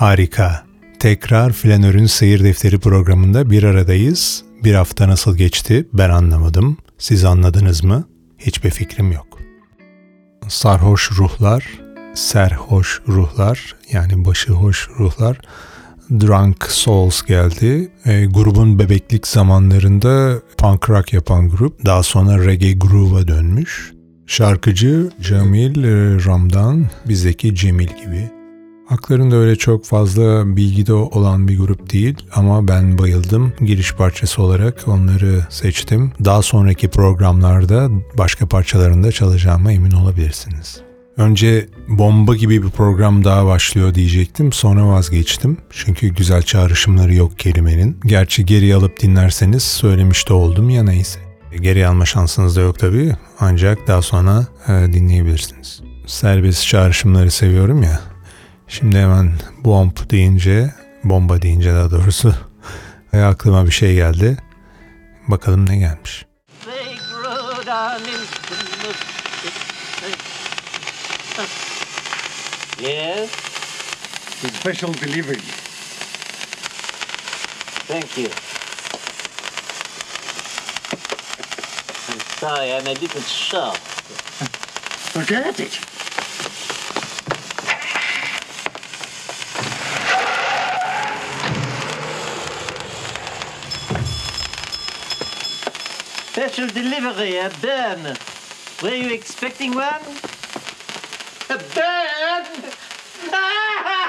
Harika. Tekrar Flanör'ün Seyir Defteri programında bir aradayız. Bir hafta nasıl geçti ben anlamadım. Siz anladınız mı? Hiçbir fikrim yok. Sarhoş ruhlar, serhoş ruhlar yani başı hoş ruhlar Drunk Souls geldi. E, grubun bebeklik zamanlarında punk rock yapan grup daha sonra reggae groove'a dönmüş. Şarkıcı Camil e, Ramdan, bizdeki Cemil gibi. Haklarında öyle çok fazla bilgide olan bir grup değil ama ben bayıldım. Giriş parçası olarak onları seçtim. Daha sonraki programlarda başka parçalarında çalacağıma emin olabilirsiniz. Önce bomba gibi bir program daha başlıyor diyecektim. Sonra vazgeçtim. Çünkü güzel çağrışımları yok kelimenin. Gerçi geri alıp dinlerseniz söylemiş de oldum ya neyse. Geri alma şansınız da yok tabii. Ancak daha sonra e, dinleyebilirsiniz. Serbest çağrışımları seviyorum ya. Şimdi hemen bomb deyince, bomba deyince daha doğrusu aklıma bir şey geldi. Bakalım ne gelmiş. Yes? The special delivery. Thank you. I'm sorry, I'm a little short. Forget it. Special delivery, eh, a burn. Were you expecting one? A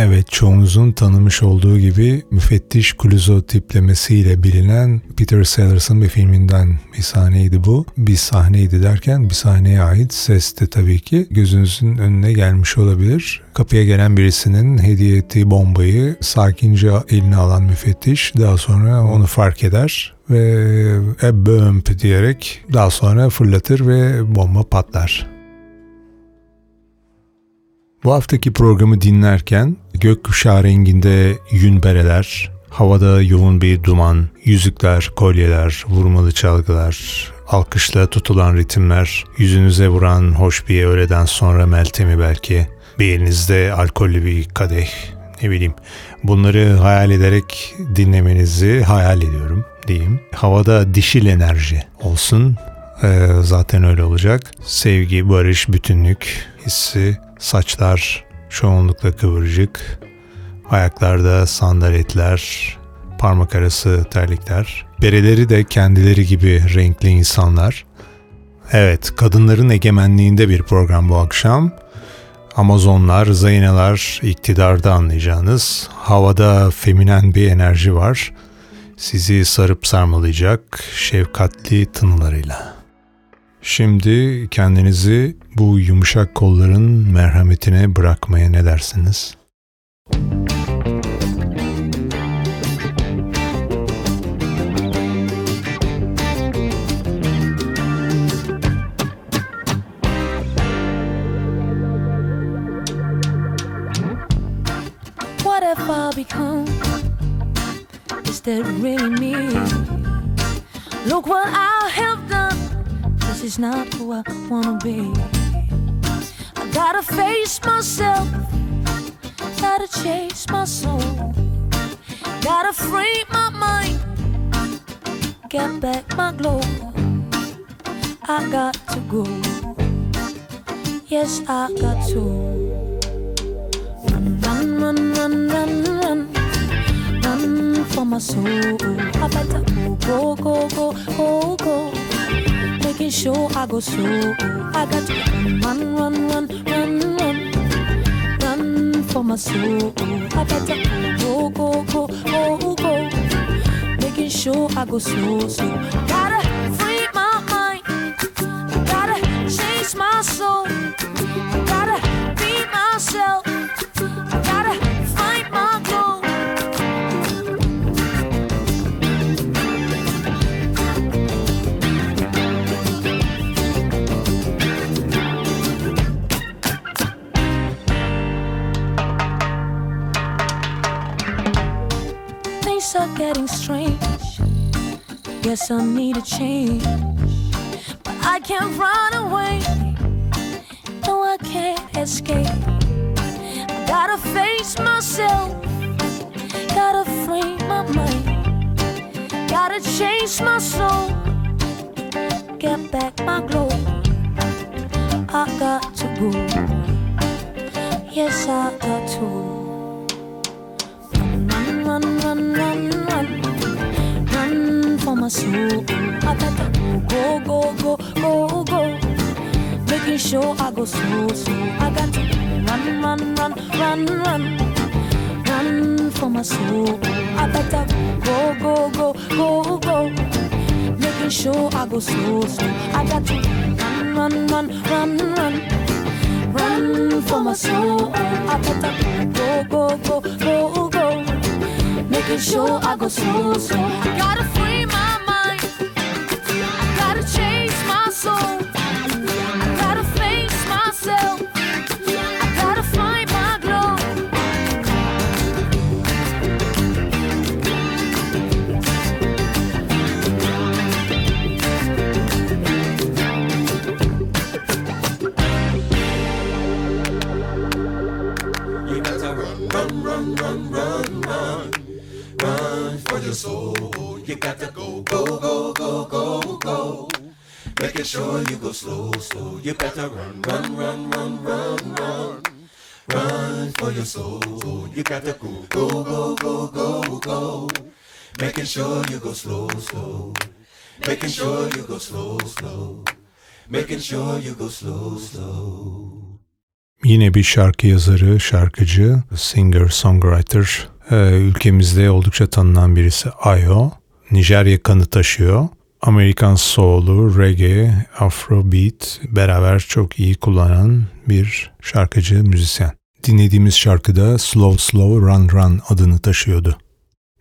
Evet çoğunuzun tanımış olduğu gibi müfettiş Clouseau tiplemesiyle bilinen Peter Sellers'ın bir filminden bir sahneydi bu. Bir sahneydi derken bir sahneye ait ses de tabii ki gözünüzün önüne gelmiş olabilir. Kapıya gelen birisinin hediye ettiği bombayı sakince eline alan müfettiş daha sonra onu fark eder ve e bömp diyerek daha sonra fırlatır ve bomba patlar. Bu haftaki programı dinlerken gökkuşağı renginde yün bereler, havada yoğun bir duman, yüzükler, kolyeler, vurmalı çalgılar, alkışla tutulan ritimler, yüzünüze vuran hoş bir öğleden sonra meltemi belki, bir elinizde alkollü bir kadeh, ne bileyim. Bunları hayal ederek dinlemenizi hayal ediyorum diyeyim. Havada dişil enerji olsun. Ee, zaten öyle olacak. Sevgi, barış, bütünlük hissi Saçlar çoğunlukla kıvırcık, ayaklarda sandaletler, parmak arası terlikler. Bereleri de kendileri gibi renkli insanlar. Evet, kadınların egemenliğinde bir program bu akşam. Amazonlar, Zeyneler iktidarda anlayacağınız havada feminen bir enerji var. Sizi sarıp sarmalayacak şefkatli tınılarıyla. Şimdi kendinizi bu yumuşak kolların merhametine bırakmaya ne dersiniz? What have I become? Is that really me? Look what I have done. Is not who I wanna be. I gotta face myself, gotta chase my soul, gotta free my mind, get back my glow. I got to go, yes, I got to. Run, run, run, run, run, run, run for my soul. I better go, go, go, go, go, go making sure I go slow. I got to run, run, run, run, run, run for my soul. I better go, go, go, go, go, making sure I go slow, slow. Gotta strange. Guess I need a change. But I can't run away. No, I can't escape. I gotta face myself. Gotta free my mind. Gotta chase my soul. Get back my glow. I got to go. Yes, I got to. Soul. I gotta go, go, go, go, go. Making sure I go slow, slow. I got to run, run, run, run, run, run for my soul. I better go, go, go, go, go. Making sure I go slow, slow. I got to run, run, run, run, run, run for my soul. I better go, go, go, go, go. Making sure I go slow, slow. I gotta free my You gotta go, go, go, go, go, go. Making sure you go slow, slow. You better run, run, run, run, run, run, run for your soul. You gotta go, go, go, go, go, go. Making sure you go slow, slow. Making sure you go slow, slow. Making sure you go slow, slow. Yine bir şarkı yazarı, şarkıcı, singer-songwriter. Ee, ülkemizde oldukça tanınan birisi Ayo. Nijerya kanı taşıyor. Amerikan soul'u, reggae, afrobeat beraber çok iyi kullanan bir şarkıcı, müzisyen. Dinlediğimiz şarkıda Slow Slow Run Run adını taşıyordu.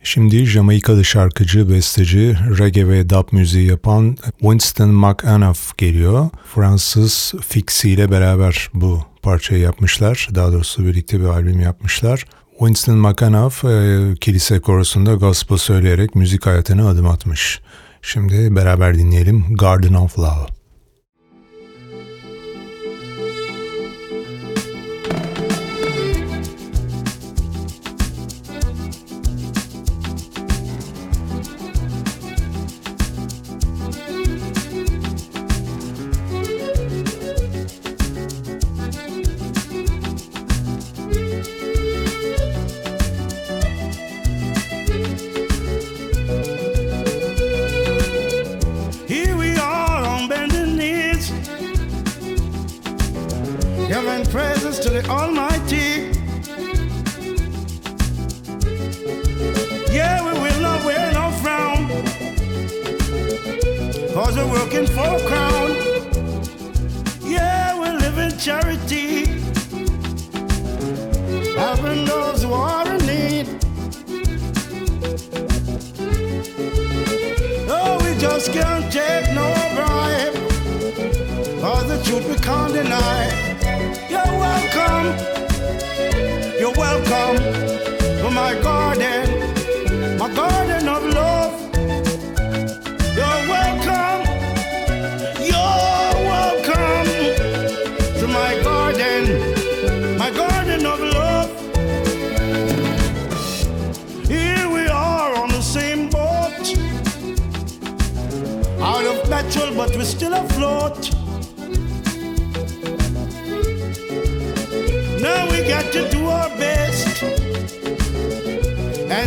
Şimdi Jamaikalı şarkıcı, besteci, reggae ve dub müziği yapan Winston McAnuff geliyor. Fransız Fixie ile beraber bu parçayı yapmışlar. Daha doğrusu birlikte bir albüm yapmışlar. Winston McAnuff e, kilise korosunda gospel söyleyerek müzik hayatına adım atmış. Şimdi beraber dinleyelim Garden of Love.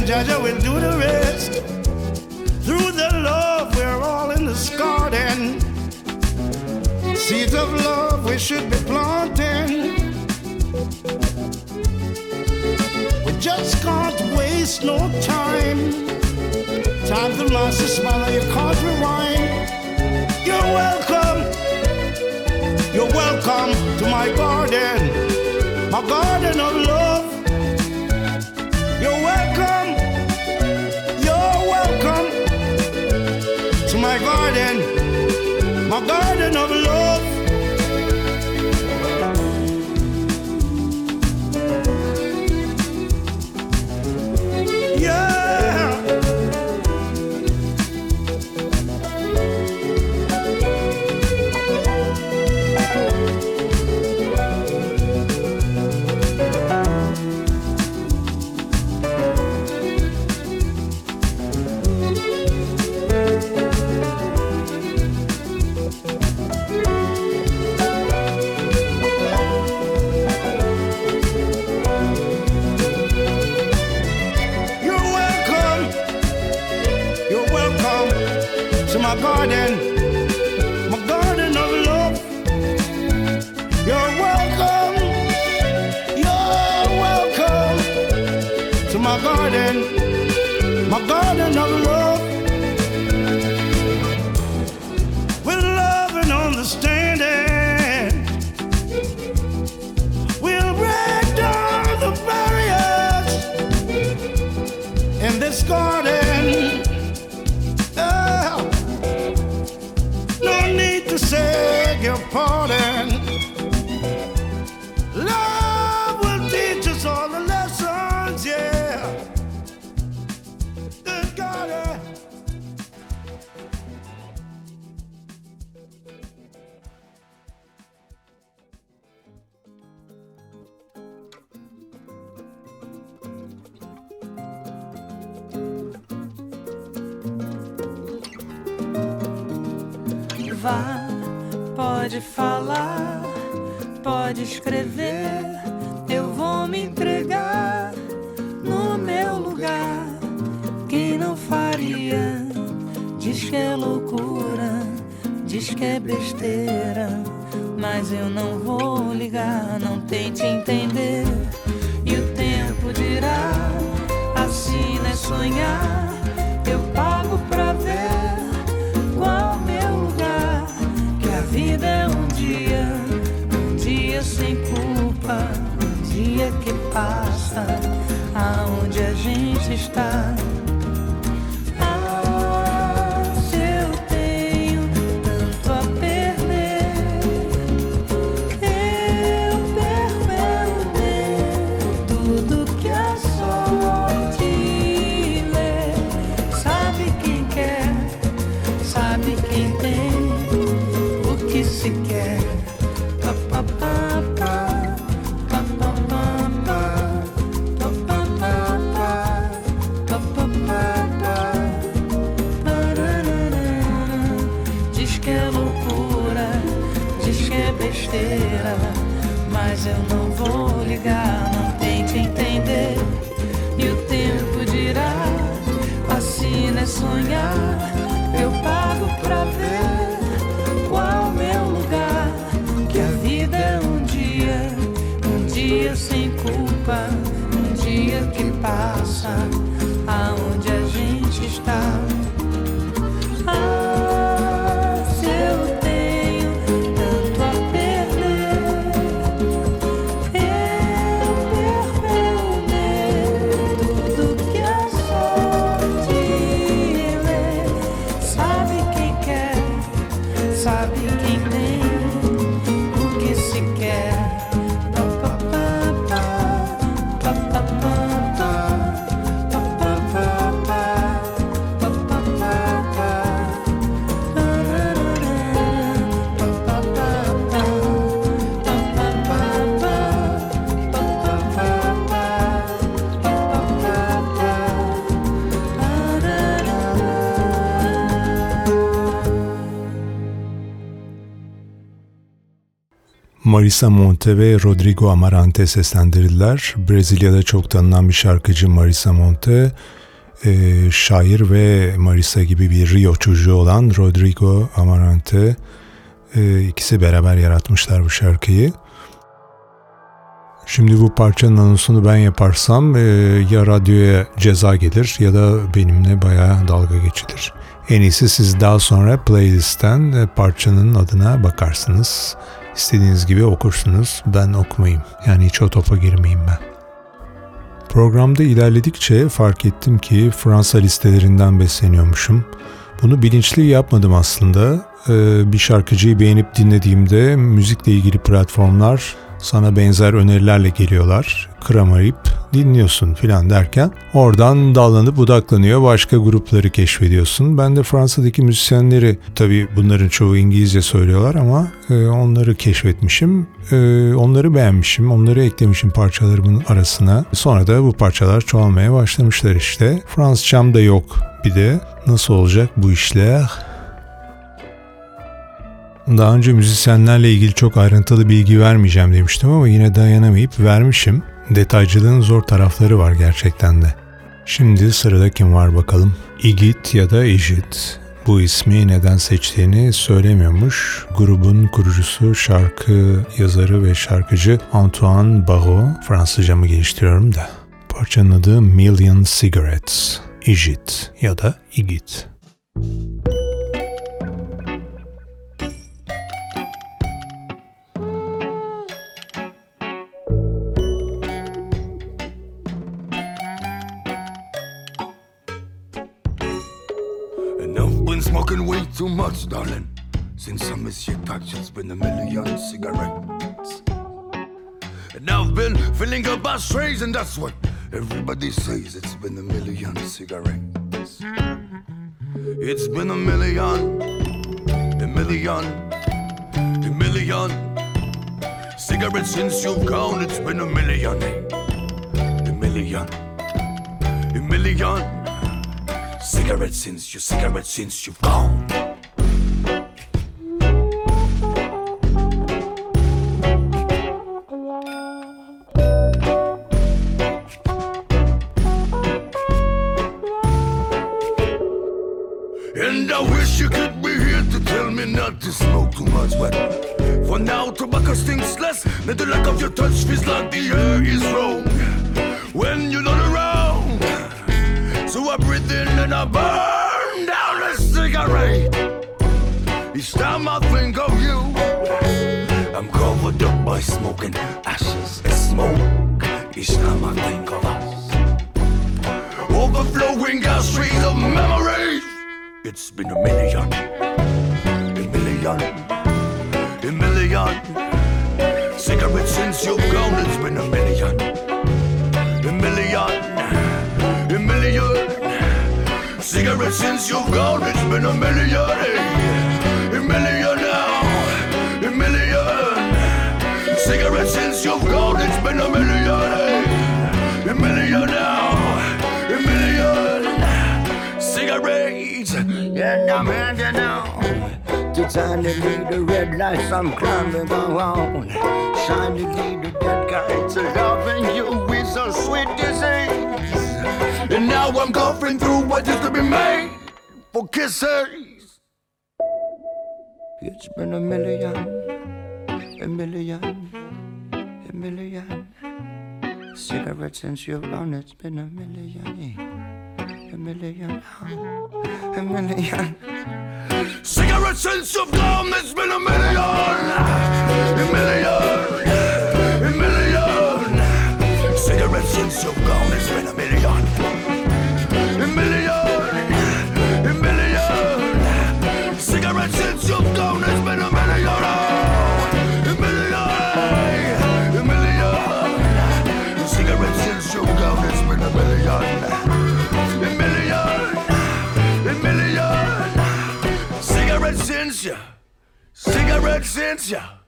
And Jaja will do the rest. Through the love, we're all in this garden. Seeds of love we should be planting. We just can't waste no time. Time to master smile, you can't rewind. You're welcome. You're welcome to my garden, my garden of love. My garden, my garden of love. beg your pardon. Que é besteira. Mas eu não vou ligar, não tente entender. E o tempo dirá, assim é sonhar. Eu pago pra ver qual meu lugar. Que a vida é um dia, um dia sem culpa, um dia que passa, aonde a gente está. Sonhar. Eu pago pra ver qual meu lugar. Que a vida é um dia, um dia sem culpa, um dia que passa, Marisa Monte ve Rodrigo Amarante seslendirdiler. Brezilya'da çok tanınan bir şarkıcı Marisa Monte, e, şair ve Marisa gibi bir Rio çocuğu olan Rodrigo Amarante e, ikisi beraber yaratmışlar bu şarkıyı. Şimdi bu parçanın anonsunu ben yaparsam e, ya radyoya ceza gelir ya da benimle bayağı dalga geçilir. En iyisi siz daha sonra playlistten parçanın adına bakarsınız. İstediğiniz gibi okursunuz. Ben okumayayım. Yani hiç o topa girmeyeyim ben. Programda ilerledikçe fark ettim ki Fransa listelerinden besleniyormuşum. Bunu bilinçli yapmadım aslında. Ee, bir şarkıcıyı beğenip dinlediğimde müzikle ilgili platformlar sana benzer önerilerle geliyorlar. Kıramayıp dinliyorsun filan derken oradan dallanıp budaklanıyor başka grupları keşfediyorsun. Ben de Fransa'daki müzisyenleri tabii bunların çoğu İngilizce söylüyorlar ama e, onları keşfetmişim. E, onları beğenmişim. Onları eklemişim parçalarımın arasına. Sonra da bu parçalar çoğalmaya başlamışlar işte. Fransızcam da yok bir de. Nasıl olacak bu işler? Daha önce müzisyenlerle ilgili çok ayrıntılı bilgi vermeyeceğim demiştim ama yine dayanamayıp vermişim. Detaycılığın zor tarafları var gerçekten de. Şimdi sırada kim var bakalım? Igit ya da Igit. Bu ismi neden seçtiğini söylemiyormuş. Grubun kurucusu, şarkı yazarı ve şarkıcı Antoine Barrault. Fransızcamı geliştiriyorum da. Parçanın adı Million Cigarettes, Igit ya da Igit. And too much, darling. Since I miss your touch, it's been a million cigarettes. And I've been feeling about strays, and that's what everybody says. It's been a million cigarettes. It's been a million, a million, a million cigarettes since you've gone. It's been a million, eh? a million, a million cigarettes since you, cigarettes since you've gone. To smoke too much, but for now tobacco stinks less. And the lack of your touch feels like the air is wrong when you're not around. So I breathe in and I burn down a cigarette. Each time I think of you, I'm covered up by smoking ashes and smoke. Each time I think of us, overflowing our streets of memories. It's been a million, million, a million. Cigarettes since you've gone. It's been a million, a million, a million. Cigarettes since you've gone. It's been a million, a million now, a million. Cigarettes since you've gone. It's been a million, a million now, a million. Cigarettes. And I'm heading now to Tennessee, the red lights I'm climbing around. Shiny the dead guys loving you with a sweet disease. And now I'm coughing through what used to be made for kisses. It's been a million, a million, a million cigarettes since you've gone. It's been a million, a million, a million. Cigarettes since you've gone, it's been a million, a million, a million. Cigarettes since you've gone, cigarettes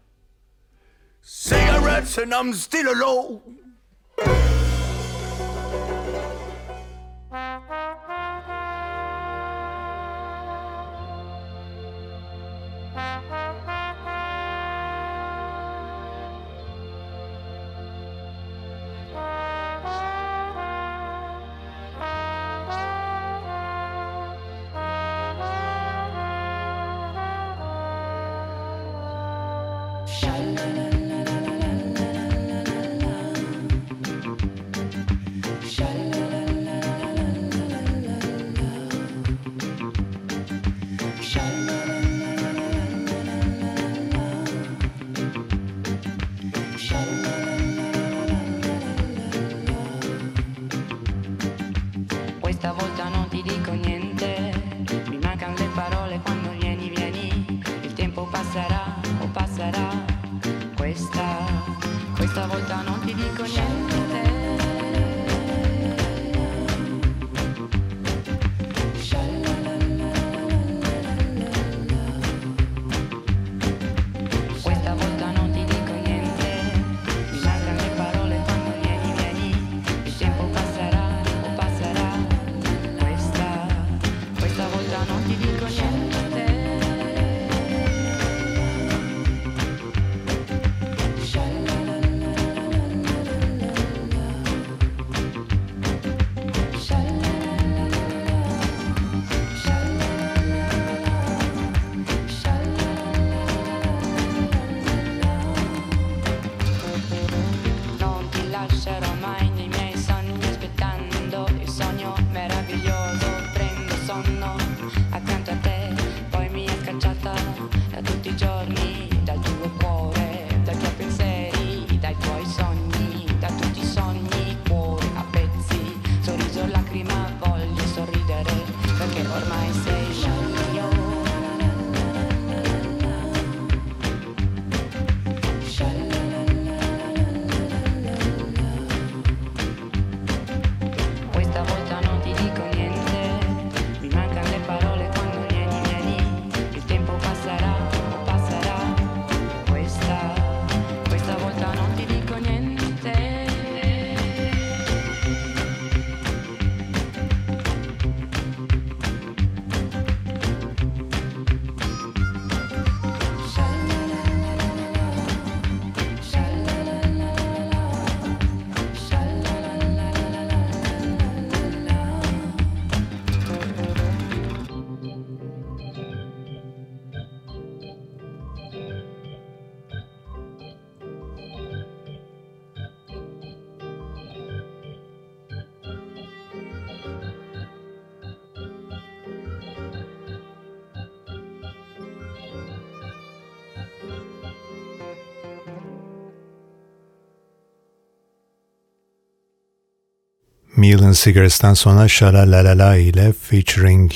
cigarettes and I'm still alone. Million Cigarette'den sonra Şala La La La ile featuring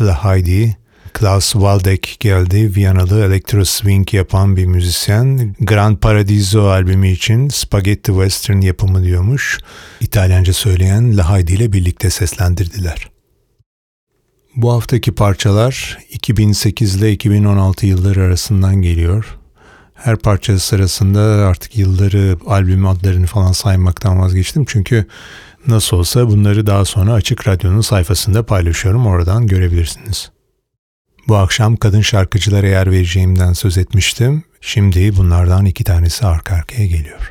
La Heidi, Klaus Waldeck geldi. Viyanalı elektro swing yapan bir müzisyen. Grand Paradiso albümü için Spaghetti Western yapımı diyormuş. İtalyanca söyleyen La Heidi ile birlikte seslendirdiler. Bu haftaki parçalar 2008 ile 2016 yılları arasından geliyor. Her parça sırasında artık yılları, albüm adlarını falan saymaktan vazgeçtim. Çünkü nasıl olsa bunları daha sonra Açık Radyo'nun sayfasında paylaşıyorum. Oradan görebilirsiniz. Bu akşam kadın şarkıcılara yer vereceğimden söz etmiştim. Şimdi bunlardan iki tanesi arka arkaya geliyor.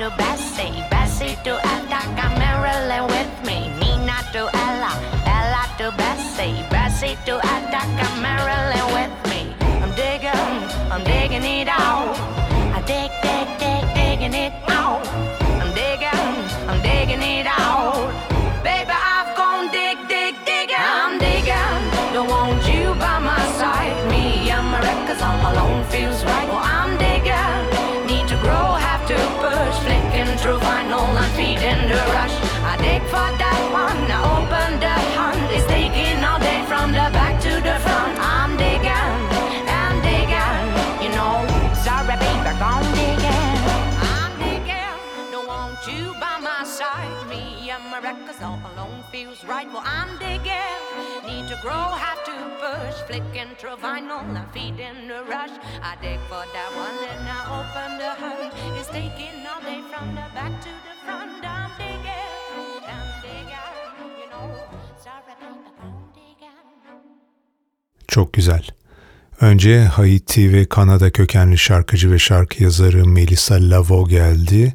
to Bessie, Bessie to Attica, Marilyn with me. Nina to Ella, Ella to Bessie, Bessie to My records all alone feels right. Well, I'm digging, need to grow, have to push. Flicking through vinyl and feeding the rush. I dig for that one, and I open the hunt. It's taking all day from the back to the front. I'm digging, I'm digging, you know. Sorry, gone digging. Çok güzel. Önce Haiti ve Kanada kökenli şarkıcı ve şarkı yazarı Melissa Lavo geldi.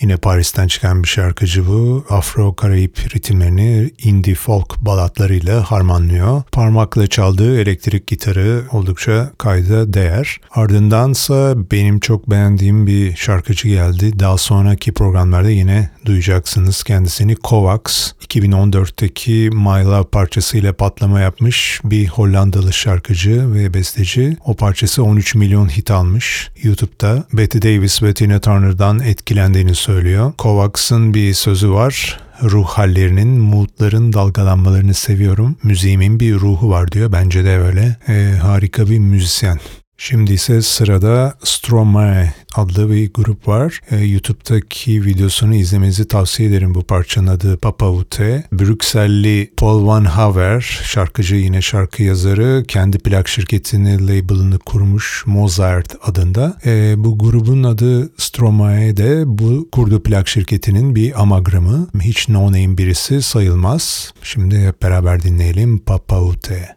Yine Paris'ten çıkan bir şarkıcı bu. Afro-Karayip ritimlerini indie folk balatlarıyla harmanlıyor. Parmakla çaldığı elektrik gitarı oldukça kayda değer. Ardındansa benim çok beğendiğim bir şarkıcı geldi. Daha sonraki programlarda yine duyacaksınız kendisini. Kovacs 2014'teki My Love parçasıyla patlama yapmış bir Hollandalı şarkıcı ve besteci. O parçası 13 milyon hit almış YouTube'da. Betty Davis ve Tina Turner'dan etkilendiğini söylüyor. Kovacs'ın bir sözü var. Ruh hallerinin, moodların dalgalanmalarını seviyorum. Müziğimin bir ruhu var diyor. Bence de öyle. Ee, harika bir müzisyen. Şimdi ise sırada Stromae adlı bir grup var. Ee, YouTube'daki videosunu izlemenizi tavsiye ederim. Bu parçanın adı Papa Ute. Brükselli Paul Van Haver, şarkıcı yine şarkı yazarı. Kendi plak şirketini, label'ını kurmuş Mozart adında. Ee, bu grubun adı Stromae de bu kurduğu plak şirketinin bir amagramı. Hiç no name birisi sayılmaz. Şimdi hep beraber dinleyelim Papa Ute.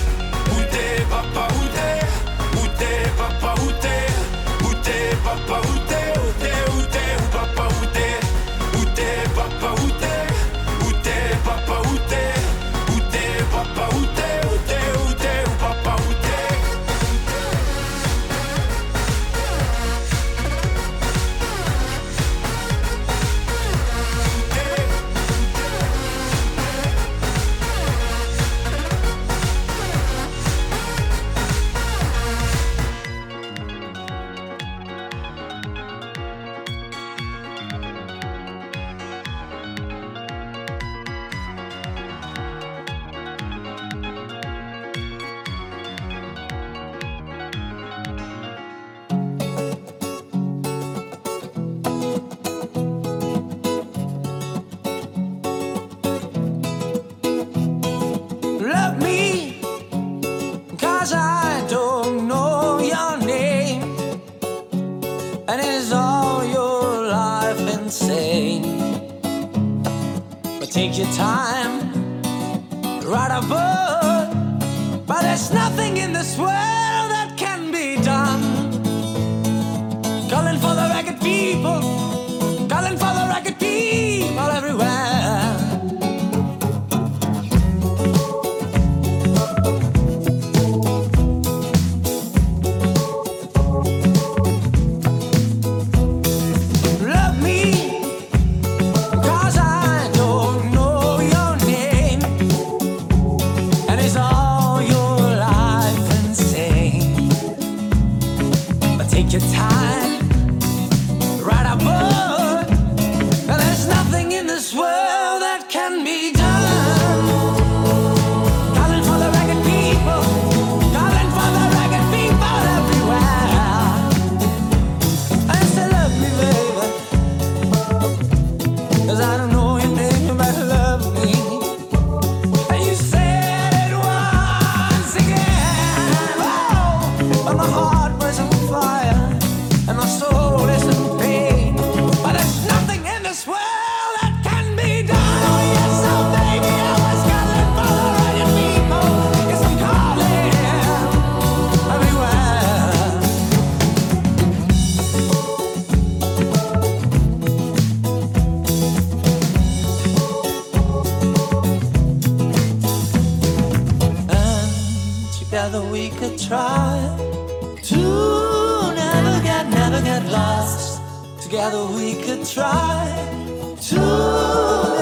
time, Together we could try to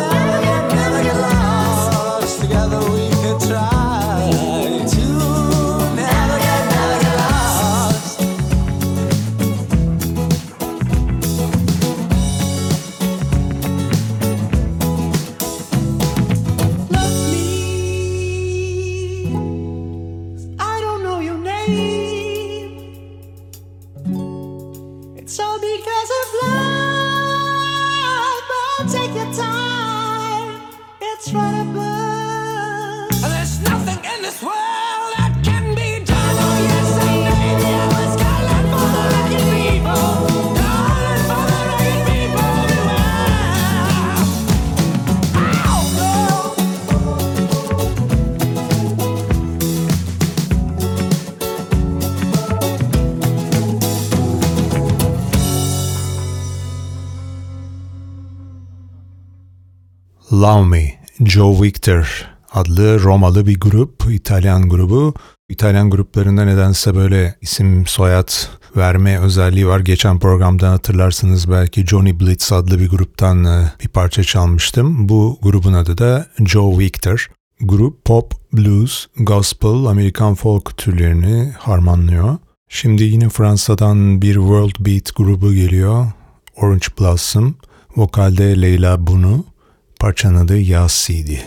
Love Me, Joe Victor adlı Romalı bir grup, İtalyan grubu. İtalyan gruplarında nedense böyle isim soyad verme özelliği var. Geçen programda hatırlarsınız belki Johnny Blitz adlı bir gruptan e, bir parça çalmıştım. Bu grubun adı da Joe Victor. Grup pop, blues, gospel, Amerikan folk türlerini harmanlıyor. Şimdi yine Fransa'dan bir world beat grubu geliyor. Orange Blossom. Vokalde Leyla Bunu. Parçanın adı Yasidi.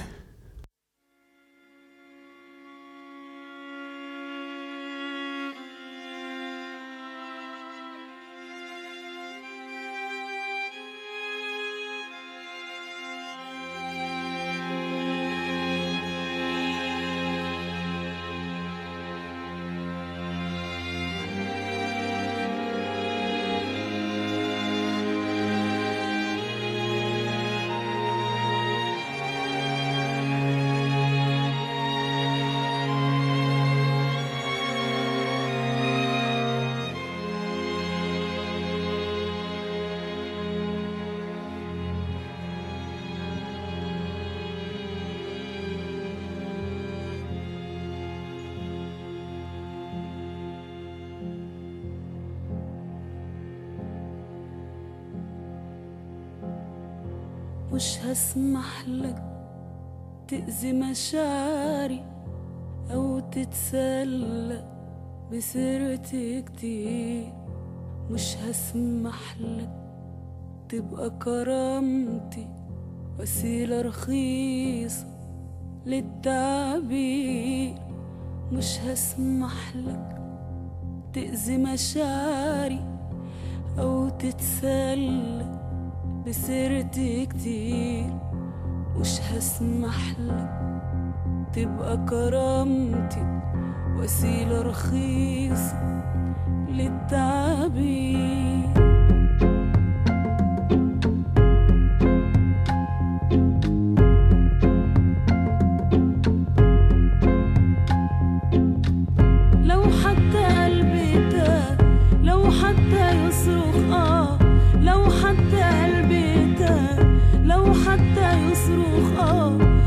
مش هسمح لك تأذي مشاعري أو تتسلى بسيرتي كتير مش هسمح لك تبقى كرامتي وسيلة رخيصة للتعبير. مش هسمح لك تأذي مشاعري أو تتسلى بسيرتي كتير مش هسمح لك تبقى كرامتي وسيلة رخيصة للتعبير. لو حتى قلبي تاه لو حتى يصرخ لو حتى يصرخ. آه.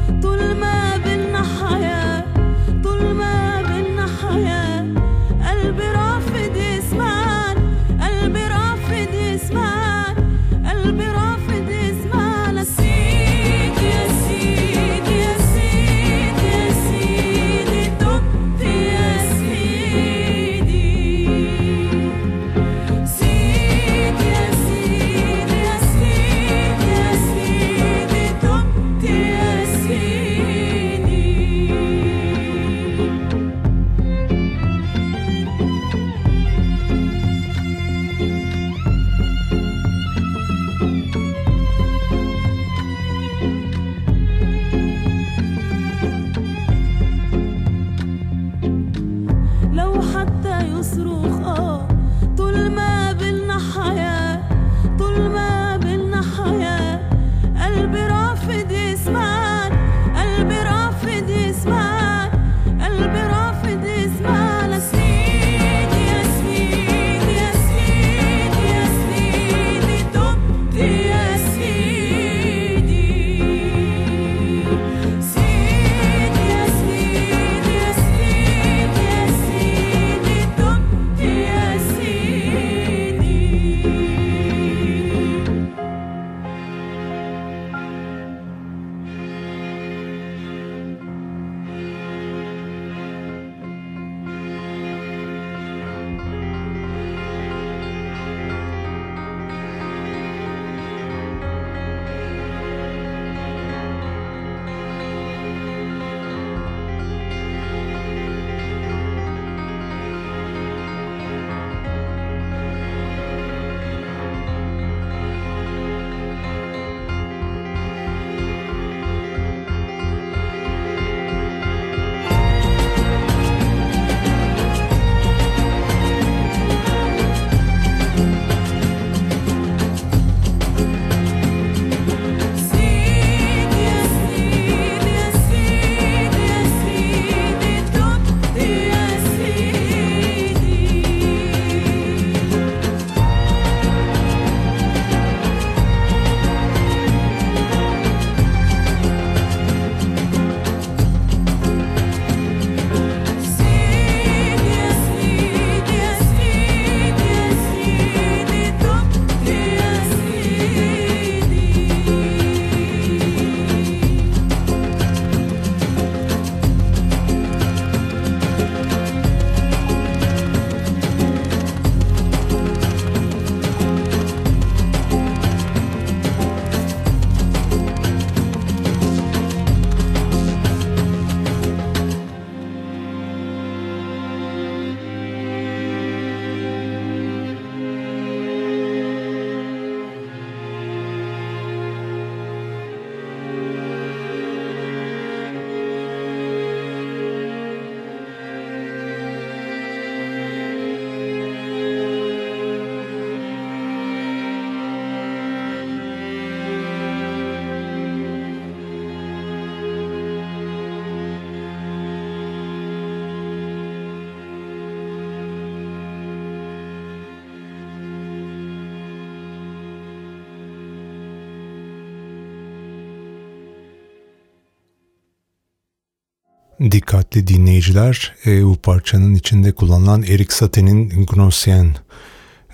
Dikkatli dinleyiciler e, bu parçanın içinde kullanılan Erik Satie'nin Gnossien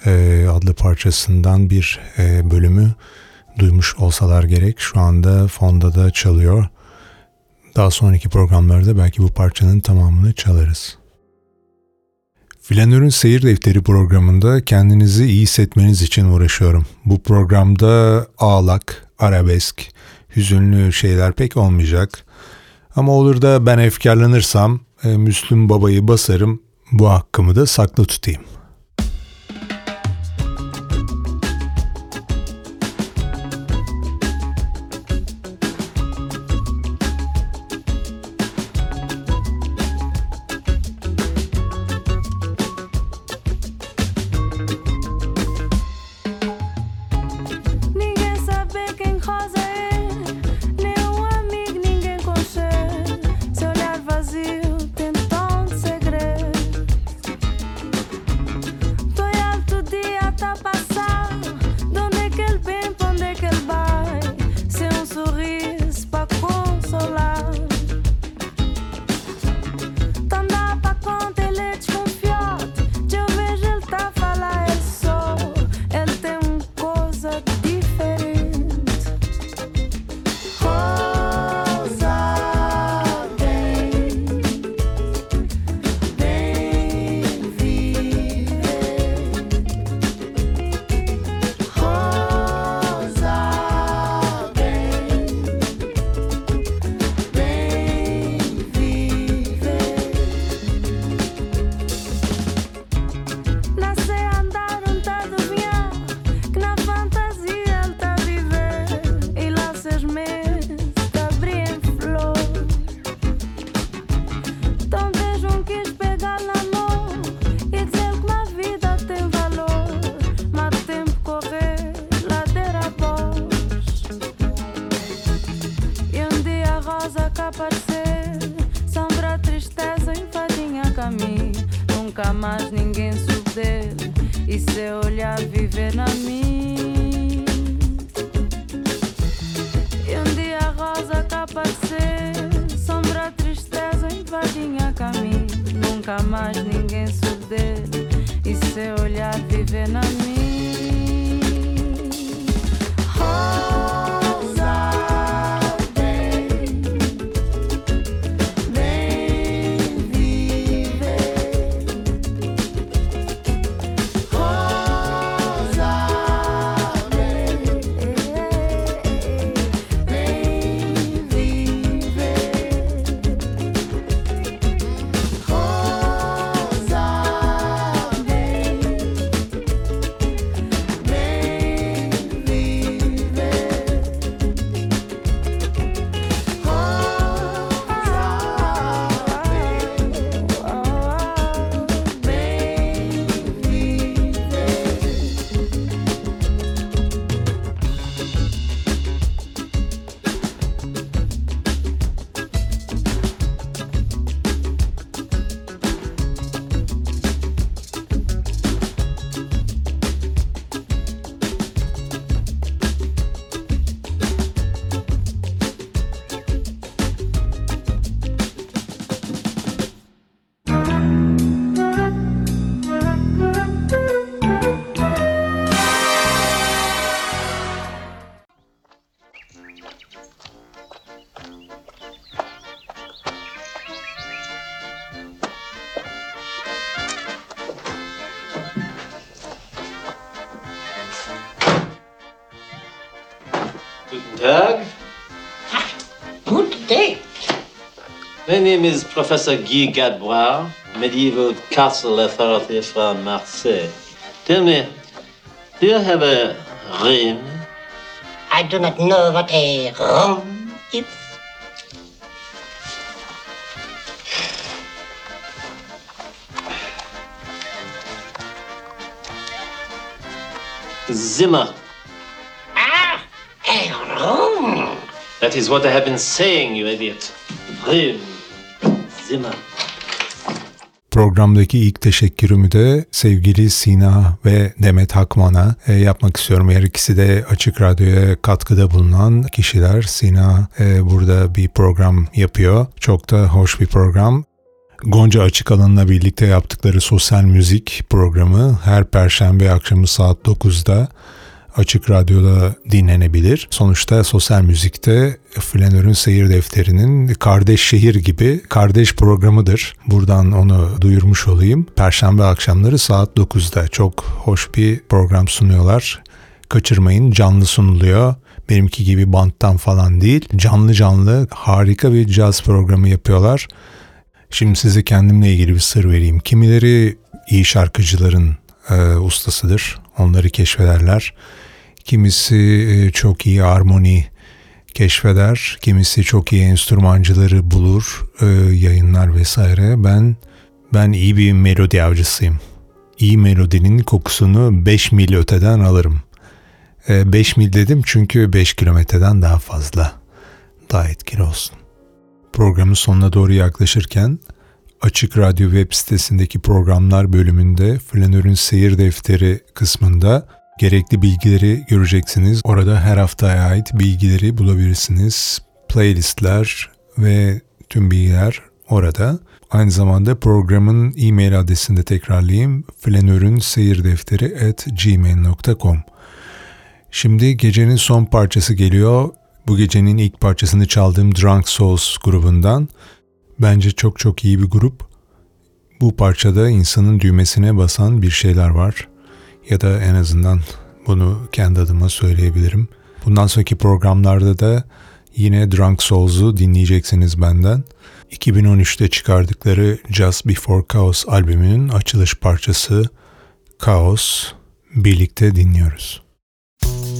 e, adlı parçasından bir e, bölümü duymuş olsalar gerek. Şu anda fonda da çalıyor. Daha sonraki programlarda belki bu parçanın tamamını çalarız. Flanör'ün Seyir Defteri programında kendinizi iyi hissetmeniz için uğraşıyorum. Bu programda ağlak, arabesk, hüzünlü şeyler pek olmayacak. Ama olur da ben efkarlanırsam e, Müslüm Baba'yı basarım, bu hakkımı da saklı tutayım. Name is Professor Guy Gadbois, Medieval Castle Authority from Marseille. Tell me, do you have a ring? I do not know what a room is. Zimmer. Ah, a room. That is what I have been saying, you idiot. Ring. Zimmer. Programdaki ilk teşekkürümü de sevgili Sina ve Demet Hakman'a e, yapmak istiyorum. Her ikisi de Açık Radyo'ya katkıda bulunan kişiler. Sina e, burada bir program yapıyor. Çok da hoş bir program. Gonca Açık Alan'la birlikte yaptıkları sosyal müzik programı her perşembe akşamı saat 9'da Açık Radyo'da dinlenebilir. Sonuçta sosyal müzikte Flanör'ün Seyir Defteri'nin kardeş şehir gibi kardeş programıdır. Buradan onu duyurmuş olayım. Perşembe akşamları saat 9'da çok hoş bir program sunuyorlar. Kaçırmayın canlı sunuluyor. Benimki gibi banttan falan değil. Canlı canlı harika bir caz programı yapıyorlar. Şimdi size kendimle ilgili bir sır vereyim. Kimileri iyi şarkıcıların e, ustasıdır. Onları keşfederler. Kimisi e, çok iyi armoni keşfeder. Kimisi çok iyi enstrümancıları bulur, e, yayınlar vesaire. Ben ben iyi bir melodi avcısıyım. İyi melodinin kokusunu 5 mil öteden alırım. 5 mil dedim çünkü 5 kilometreden daha fazla. Daha etkili olsun. Programın sonuna doğru yaklaşırken Açık Radyo web sitesindeki programlar bölümünde Flanör'ün Seyir Defteri kısmında gerekli bilgileri göreceksiniz. Orada her haftaya ait bilgileri bulabilirsiniz. Playlistler ve tüm bilgiler orada. Aynı zamanda programın e-mail adresini de tekrarlayayım. Flanör'ün Şimdi gecenin son parçası geliyor. Bu gecenin ilk parçasını çaldığım Drunk Souls grubundan. Bence çok çok iyi bir grup. Bu parçada insanın düğmesine basan bir şeyler var. Ya da en azından bunu kendi adıma söyleyebilirim. Bundan sonraki programlarda da yine Drunk Souls'u dinleyeceksiniz benden. 2013'te çıkardıkları Just Before Chaos albümünün açılış parçası Chaos birlikte dinliyoruz. We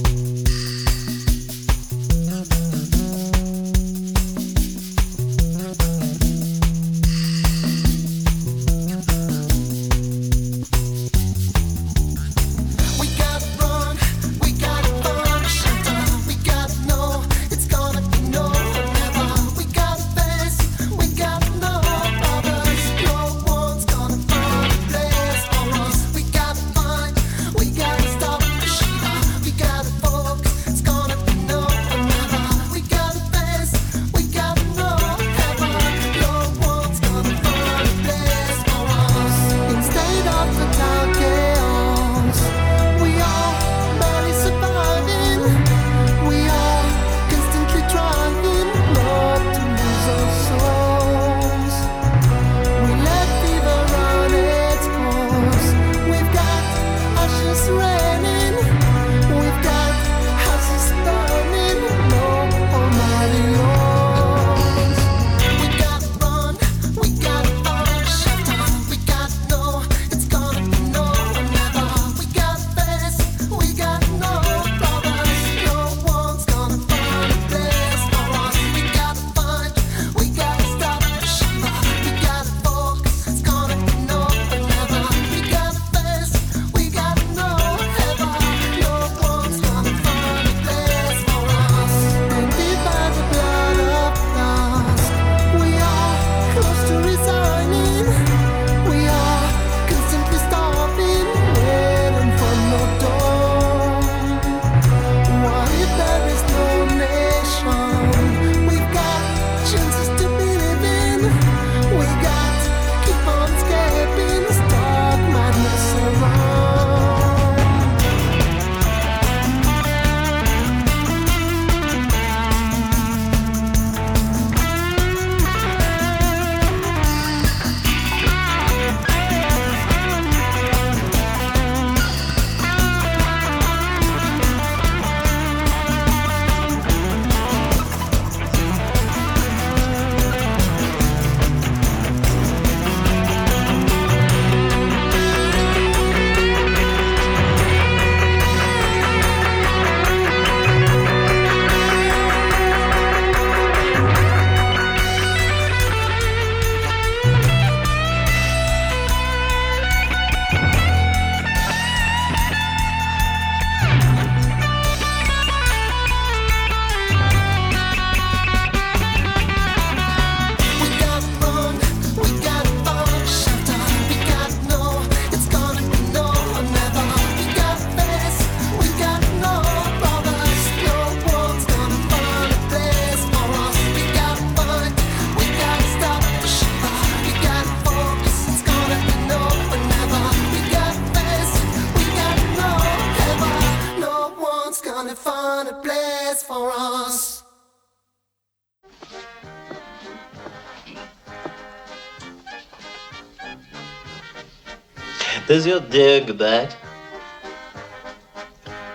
Does your dog bite?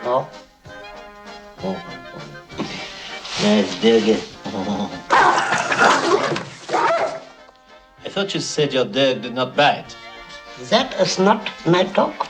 No. Oh. Yes, dog. I thought you said your dog did not bite. That is not my dog.